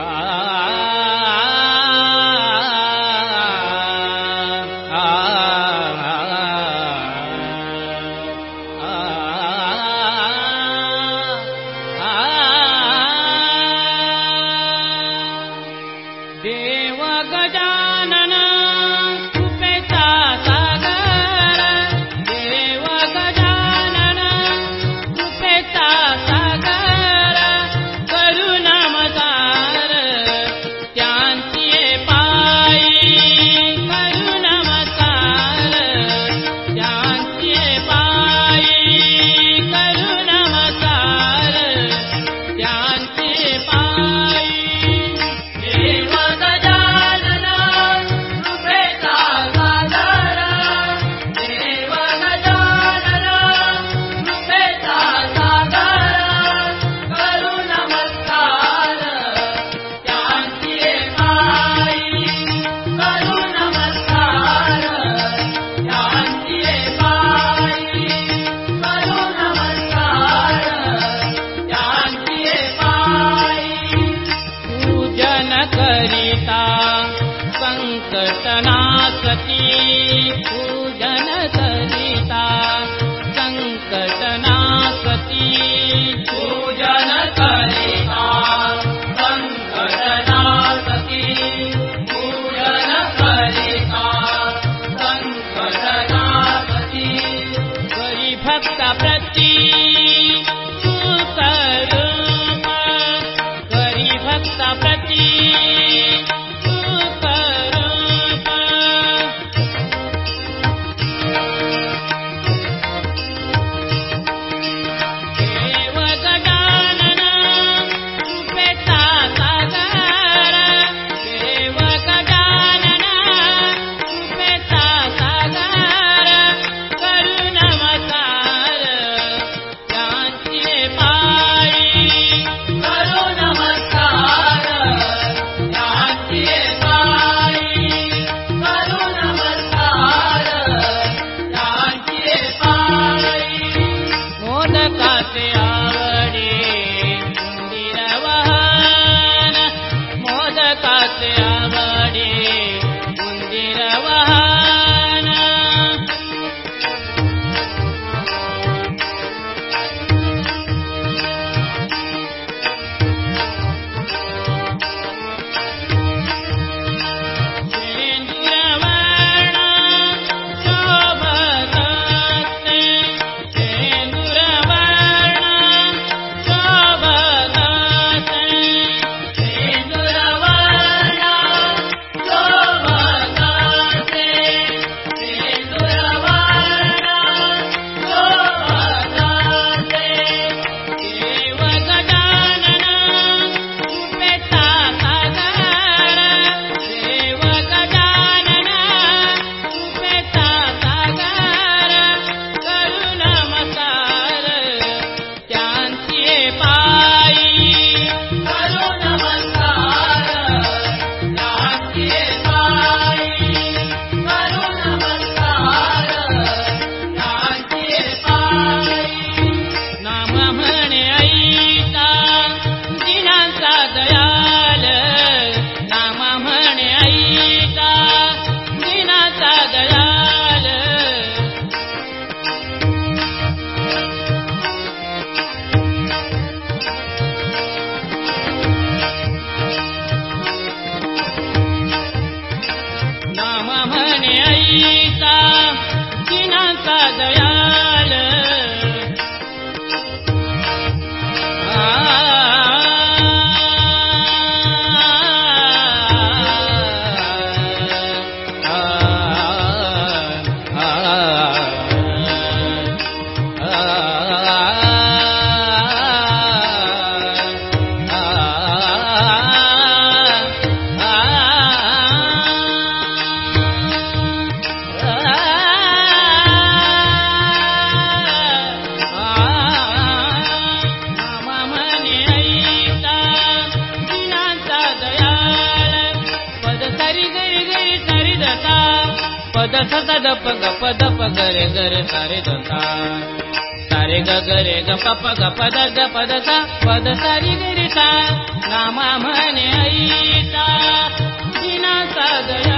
Ah. ना सती पूजन सरिता संक सती पूजन सरिता संक सती पूजन कलिता संक सनापति द्वरिभक्त प्रतीसर्वभक्त प्रती पद सद प ग पद प ग रे ग रे सा रे द सा। सा रे ग ग रे ग प प ग प द ग प द सा। प द सा रि दरे गरे सारे गरे गप गपदारे गरे तामाने आगया